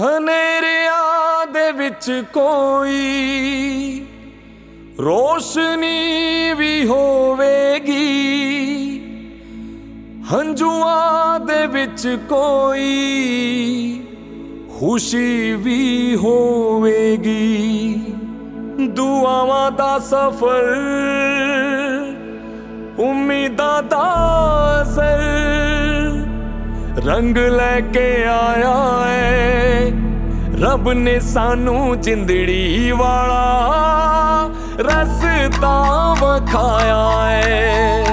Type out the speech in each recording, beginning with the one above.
ਹਨੇਰਿਆਂ ਦੇ ਵਿੱਚ ਕੋਈ ਰੋਸ਼ਨੀ ਵੀ ਹੋਵੇਗੀ। ਹੰਝੂਆਂ ਦੇ ਵਿੱਚ ਕੋਈ ਖੁਸ਼ੀ ਵੀ ਹੋਵੇਗੀ। ਦੁਆਵਾਂ ਦਾ ਸਫ਼ਰ, ਉਮੀਦਾਂ ਦਾ ਰੰਗ ਲੈ ਕੇ ਆਇਆ ਏ। ਰੱਬ ਨੇ ਸਾਨੂੰ ਜਿੰਦੜੀ ਵਾਲਾ ਰਸਤਾ ਵਖਾਇਆ ਏ।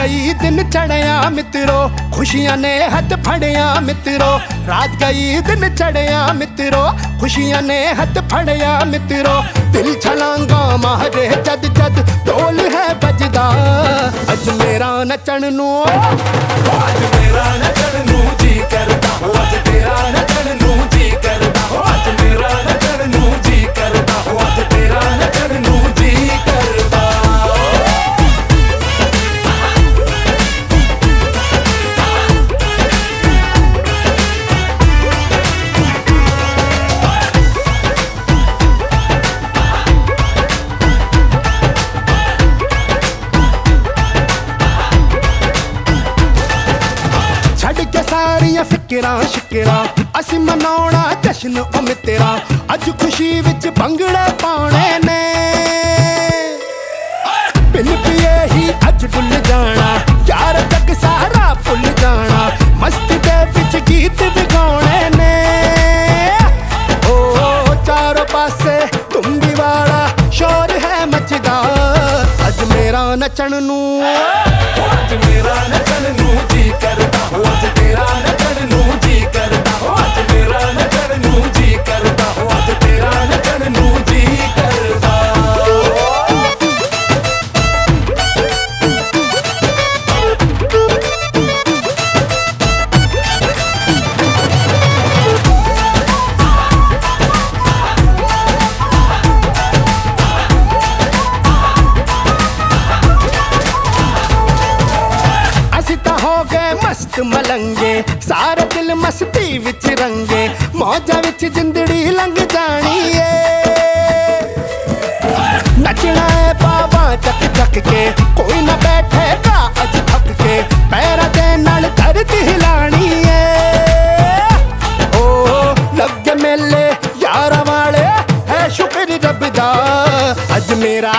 ਗਈ ਦਿਨ ਚੜਿਆ ਮਿੱਤਰੋ, ਖੁਸ਼ੀਆਂ ਨੇ ਹੱਥ ਫੜਿਆ ਮਿੱਤਰੋ। ਰਾਤ ਗਈ ਦਿਨ ਚੜਿਆ ਮਿੱਤਰੋ, ਖੁਸ਼ੀਆਂ ਨੇ ਹੱਥ ਫੜਿਆ ਮਿੱਤਰੋ। ਦਿਲ ਛਲਾਂਗਾ ਮਾਰੇ ਜਦ ਜਦ ਢੋਲ ਹੈ ਵੱਜਦਾ। ਅੱਜ ਮੇਰਾ ਨੱਚਣ ਨੂੰ ਅੱਜ ਮੇਰਾ ਨਚਣ ਸਾਰੀਆਂ ਫਿਕਰਾਂ ਸ਼ਿਕਰਾਂ। ਅਸੀਂ ਮਨਾਉਣਾ ਜਸ਼ਨ ਉਹ ਮਿੱਤਰਾ ਅੱਜ ਖੁਸ਼ੀ ਵਿੱਚ ਭੰਗੜੇ ਪਾਉਣੇ ਨੇ। ਪਿੰਨ ਪੀਏ ਹੀ ਅੱਜ ਡੁੱਲ ਜਾਣਾ। ਯਾਰ ਤੱਕ ਸਾਰਾ ਭੁੱਲ ਜਾਣਾ। ਮਸਤੀ ਦੇ ਵਿੱਚ ਗੀਤ ਵਿਗਾਉਣੇ ਨੇ। ਓ, ਚਾਰੋਂ ਪਾਸੇ ਤੁੰਬੀ ਵਾਲਾ ਸ਼ੋਰ ਹੈ ਮਚਦਾ। ਅੱਜ ਮੇਰਾ ਨੱਚਣ ਨੂੰ ਮਸਤ ਮਲੰਗੇ ਸਾਰਾ ਦਿਲ ਮਸਤੀ ਵਿੱਚ ਰੰਗੇ ਮੌਜਾਂ ਵਿੱਚ ਜਿੰਦੜੀ ਲੰਘ ਜਾਣੀ ਏ ਨੱਚਣਾ ਏ ਬਾਵਾ ਚੱਕ ਚੱਕ ਕੇ ਕੋਈ ਨਾ ਬੈਠੇਗਾ ਅੱਜ ਥੱਕ ਕੇ ਪੈਰਾਂ ਦੇ ਨਾਲ ਧਰਤੀ ਹਿਲਾਣੀ ਏ ਓ ਲੱਗ ਮੇਲੇ ਯਾਰਾਂ ਵਾਲੇ ਹੈ ਸ਼ੁਕਰ ਰੱਬ ਦਾ ਅੱਜ ਮੇਰਾ